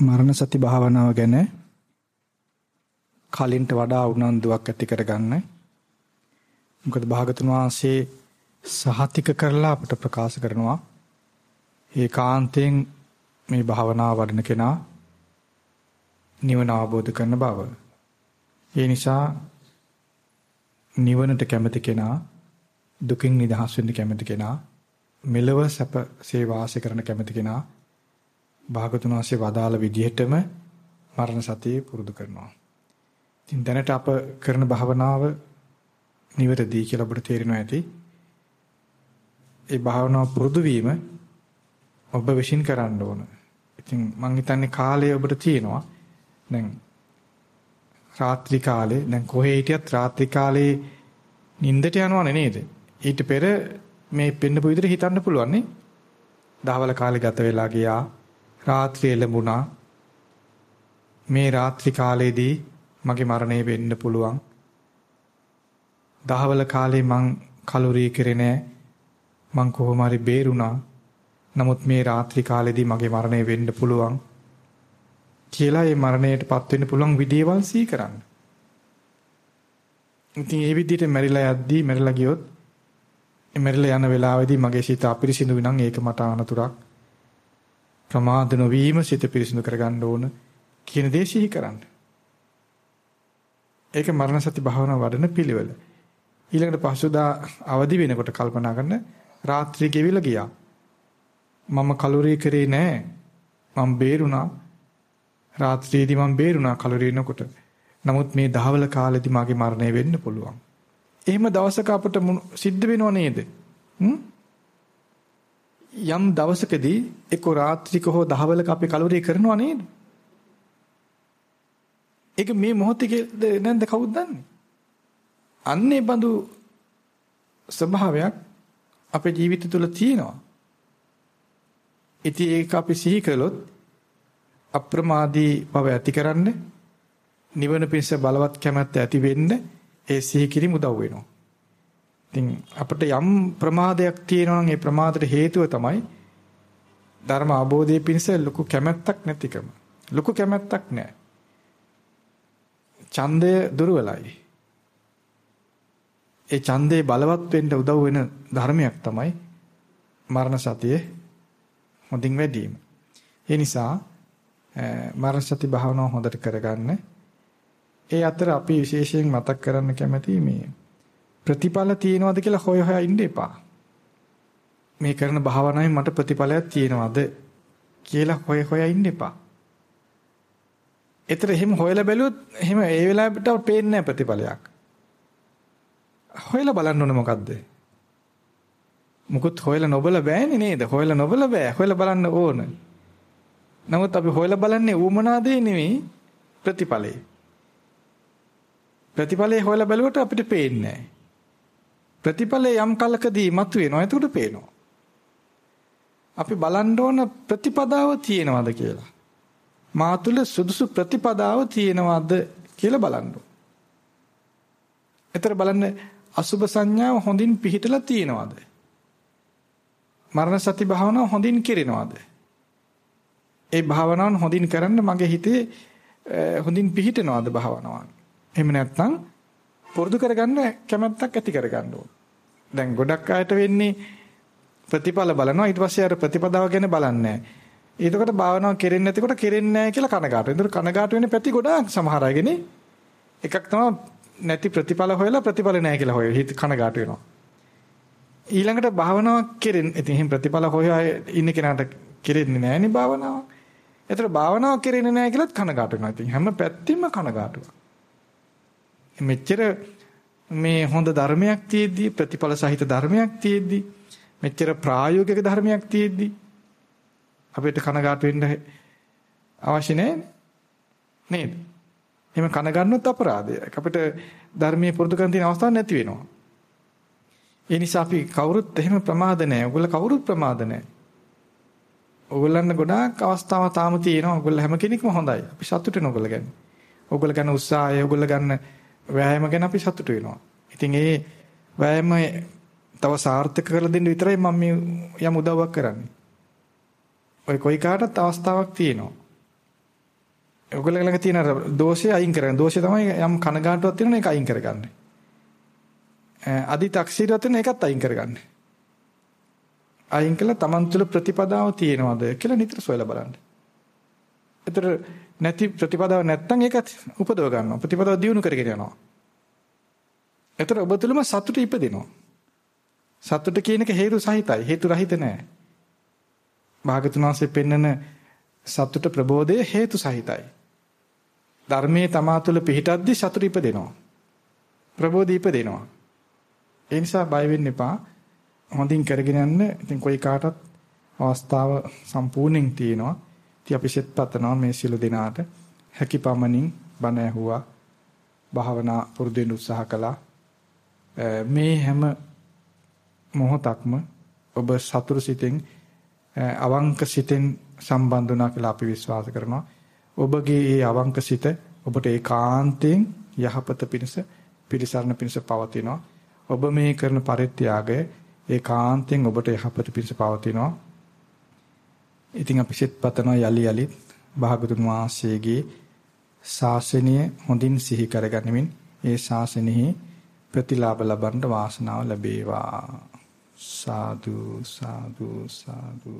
මරණ සති භාවනාව ගැන කලින්ට වඩා උනන්දුවක් ඇති කරගන්න. මොකද භාගතුන් වහන්සේ සහතික කරලා අපට ප්‍රකාශ කරනවා ඒකාන්තයෙන් මේ භාවනාව වඩන කෙනා නිවන අවබෝධ කරන බව. ඒ නිසා නිවනට කැමති කෙනා දුකින් නිදහස් වෙන්න කැමති කෙනා මෙලව සැපසේ වාසය කරන කැමති කෙනා භාගතුන් වහන්සේ වදාළ විදිහටම මරණ සතිය පුරුදු කරනවා. ඉතින් දැනට අප කරන භාවනාව නිවැරදි කියලා ඔබට තේරෙනවා ඇති. ඒ භාවනාව පුරුදු වීම ඔබ විශ්ින් කරන්න ඕන. ඉතින් මං හිතන්නේ කාලය ඔබට තියෙනවා. දැන් රාත්‍රී කාලේ දැන් කොහේ හිටියත් රාත්‍රී කාලේ නිින්දට යනවනේ නේද? ඊට පෙර මේ පෙන්නපු විදිහට හිතන්න පුළුවන් නේ. දහවල කාලේ ගත වෙලා ගියා. රාත්‍රියේ ලැබුණා. මේ රාත්‍රී කාලේදී මගේ මරණය වෙන්න පුළුවන්. දහවල කාලේ මං කලුරිය කරේ නෑ. මං කොහොම හරි බේරුණා. නමුත් මේ රාත්‍රී කාලේදී මගේ මරණය වෙන්න පුළුවන්. කියලා මේ මරණයටපත් වෙන්න පුළුවන් විදියවල් සී කරන්න. ඉතින් මේ විදිහට මැරිලා යද්දී මැරිලා ගියොත් මැරිලා යන වෙලාවේදී මගේ සිත අපිරිසිදු නම් ඒක මට අනතුරක්. ප්‍රමාද නොවීම සිත පිරිසිදු කරගන්න ඕන කියන දේ සිහි කරන්න. ඒක මරණ සති භාවනා වඩන පිළිවෙල. ඊළඟට පසුදා අවදි වෙනකොට කල්පනා කරන රාත්‍රී ගෙවිලා ගියා. මම කලුරිය කරේ නෑ. මම බේරුණා. රාත්‍රියේදී මම බේරුණා කලුරිය එනකොට. නමුත් මේ දහවල කාලෙදි මගේ මරණය වෙන්න පුළුවන්. එහෙම දවසක අපට සිද්ධ වෙනව නේද? හ්ම්? යම් දවසකදී එක්ක රාත්‍රික හෝ දහවලක අපි කලවරිය කරනවා නේද? ඒක මේ මොහොතේ නැන්ද කවුද දන්නේ? අන්නේ බඳු ස්වභාවයක් අපේ ජීවිත තුළ තියෙනවා. ඉතින් ඒක අපි සිහි කළොත් අප්‍රමාදී බව ඇතිකරන්න නිවන පිණිස බලවත් කැමැත්ත ඇති වෙන්න ඒ සිහි කිරීම උදව් වෙනවා. ඉතින් අපිට යම් ප්‍රමාදයක් තියෙනවා නම් ඒ ප්‍රමාදයට හේතුව තමයි ධර්ම අවබෝධයේ පිණිස ලොකු කැමැත්තක් නැතිකම. ලොකු කැමැත්තක් නැහැ. ඡන්දය දුර්වලයි. ඒ ඡන්දේ බලවත් වෙන්න උදව් වෙන ධර්මයක් තමයි මරණ සතිය හොඳින් වැඩිම. ඒ නිසා මරණ සති භාවනාව හොඳට කරගන්න. ඒ අතර අපි විශේෂයෙන් මතක් කරන්න කැමති මේ ප්‍රතිඵල තියෙනවද කියලා හොය හොයා ඉන්න එපා. මේ කරන භාවනාවෙන් මට ප්‍රතිඵලයක් තියෙනවද කියලා හොය හොයා ඉන්න එපා. ඒතර එහෙම හොයලා බැලුවොත් එහෙම ඒ වෙලාවට පේන්නේ නැහැ ප්‍රතිඵලයක්. හොයලා බලන්න ඕනේ මොකද්ද? මුකුත් හොයලා නොබල බෑනේ නේද? හොයලා නොබල බෑ. හොයලා බලන්න ඕන. නමුත් අපි හොයලා බලන්නේ ඌමනා දේ නෙවෙයි ප්‍රතිඵලේ. ප්‍රතිඵලේ හොයලා බැලුවට අපිට පේන්නේ නැහැ. ප්‍රතිඵලය යම් කලකදී මතුවෙනවා. එතකොට පේනවා. අපි බලන්න ඕන ප්‍රතිපදාව තියෙනවද කියලා. මා තුල සුදුසු ප්‍රතිපදාව තියෙනවද කියලා බලන්න ඕන. එතර බලන්න අසුබ සංඥාව හොඳින් පිහිටලා තියෙනවද? මරණ සති භාවනාව හොඳින් කිරිනවද? ඒ භාවනාවන් හොඳින් කරන්න මගේ හිතේ හොඳින් පිහිටනවද භාවනාවන්? එහෙම නැත්නම් පුරුදු කරගන්න කැමැත්තක් ඇති කරගන්න ඕන. දැන් ගොඩක් අයට වෙන්නේ ප්‍රතිඵල බලනවා ඊට පස්සේ අර ප්‍රතිපදාව ගැන බලන්නේ නැහැ. එතකොට භාවනාව කෙරෙන්නේ නැතිකොට කෙරෙන්නේ නැහැ කියලා කනගාටු. එතකොට කනගාටු වෙන්නේ පැති ගොඩාක් සමහර අයගෙන එකක් තමයි නැති ප්‍රතිඵල හොයලා ප්‍රතිඵල නැහැ කියලා හොය හිත කනගාටු වෙනවා. ඊළඟට භාවනාවක් කෙරෙන්නේ ඉතින් එහෙන් ප්‍රතිඵල හොයා ඉන්න කෙනාට කෙරෙන්නේ නැහැ නේ භාවනාව. ඒතර භාවනාව කෙරෙන්නේ නැහැ කියලාත් කනගාටු වෙනවා. ඉතින් හැම පැත්තින්ම කනගාටුවක්. මෙච්චර මේ හොඳ ධර්මයක් තියෙද්දි ප්‍රතිඵල සහිත ධර්මයක් තියෙද්දි මෙච්චර ප්‍රායෝගික ධර්මයක් තියෙද්දි අපිට කනගාටු වෙන්න අවශ්‍ය නැහැ නේද? එහෙම කන ගන්නොත් අපරාධයක්. අපිට ධර්මයේ පුරුදු කරන් තියෙන අවස්ථාවක් නැති වෙනවා. ඒ නිසා අපි කවුරුත් එහෙම ප්‍රමාද නැහැ. ඔයගොල්ලෝ කවුරුත් ප්‍රමාද නැහැ. ඔයගොල්ලන් ගොඩාක් අවස්ථාව තාම තියෙනවා. ඔයගොල්ලෝ හැම කෙනෙක්ම හොඳයි. අපි සතුටු වෙන ඔයගොල්ලෝ ගැන. ඔයගොල්ලෝ ගන්න උත්සාහය, ඔයගොල්ලෝ ගන්න වෑයම ගැන අපි සතුටු වෙනවා. ඉතින් ඒ වෑයම තව සාර්ථක කරලා දෙන්න විතරයි මම මේ යම් උදව්වක් කරන්නේ. ඔය කොයි කාටත් අවස්ථාවක් තියෙනවා. ඔයගොල්ලෝ ළඟ තියෙන දෝෂය අයින් කරගන්න. දෝෂය තමයි යම් කනගාටුවක් තියෙනවා ඒක අයින් කරගන්න. අදි තක්සීරුවක් තියෙන එකත් අයින් කරගන්න. අයින් කළා Taman තුල ප්‍රතිපදාව තියෙනවද කියලා නිතර සොයලා බලන්න. ඒතර නැති ප්‍රතිපදාව නැත්තම් ඒකත් උපදව ගන්නවා. ප්‍රතිපදාව දියුණු කරගෙන යනවා. ඒතර ඔබ තුලම සතුට ඉපදෙනවා. සතුට කියන එක හේතු සහිතයි. හේතු රහිත නෑ. භාගතුන් වහන්සේ පෙන්නන සතුට ප්‍රබෝධය හේතු සහිතයි. ධර්මයේ තමා තුළ පිහිටද්දි සතුට ඉපදෙනවා. ප්‍රබෝධය ඉපදෙනවා. ඒ නිසා බය වෙන්න එපා. හොඳින් කරගෙන යන්න. ඉතින් කොයි කාටත් අවස්ථාව සම්පූර්ණයෙන් තියෙනවා. ඉතින් අපි සෙත් පතනවා මේ සියලු දෙනාට හැකිපමණින් බණ ඇහුවා. භාවනා පුරුදු වෙන්න උත්සාහ කළා. මේ හැම මොහොතක්ම ඔබ සතුරු සිතෙන් අවංක සිතෙන් සම්බන්ධ වුණා කියලා අපි විශ්වාස කරනවා. ඔබගේ මේ අවංක සිත ඔබට ඒකාන්තයෙන් යහපත පිණිස පිළිසරණ පිණිස පවතිනවා. ඔබ මේ කරන පරිත්‍යාගය ඒකාන්තයෙන් ඔබට යහපත පිණිස පවතිනවා. ඉතින් අපි සිත් පතනවා යලි යලිත් භාගතුන් වහන්සේගේ ශාසනය හොඳින් සිහි කරගනිමින් ඒ ශාසනයෙහි ප්‍රතිලාභ ලබන්න වාසනාව ලැබේවා. සාදු සාදු සාදු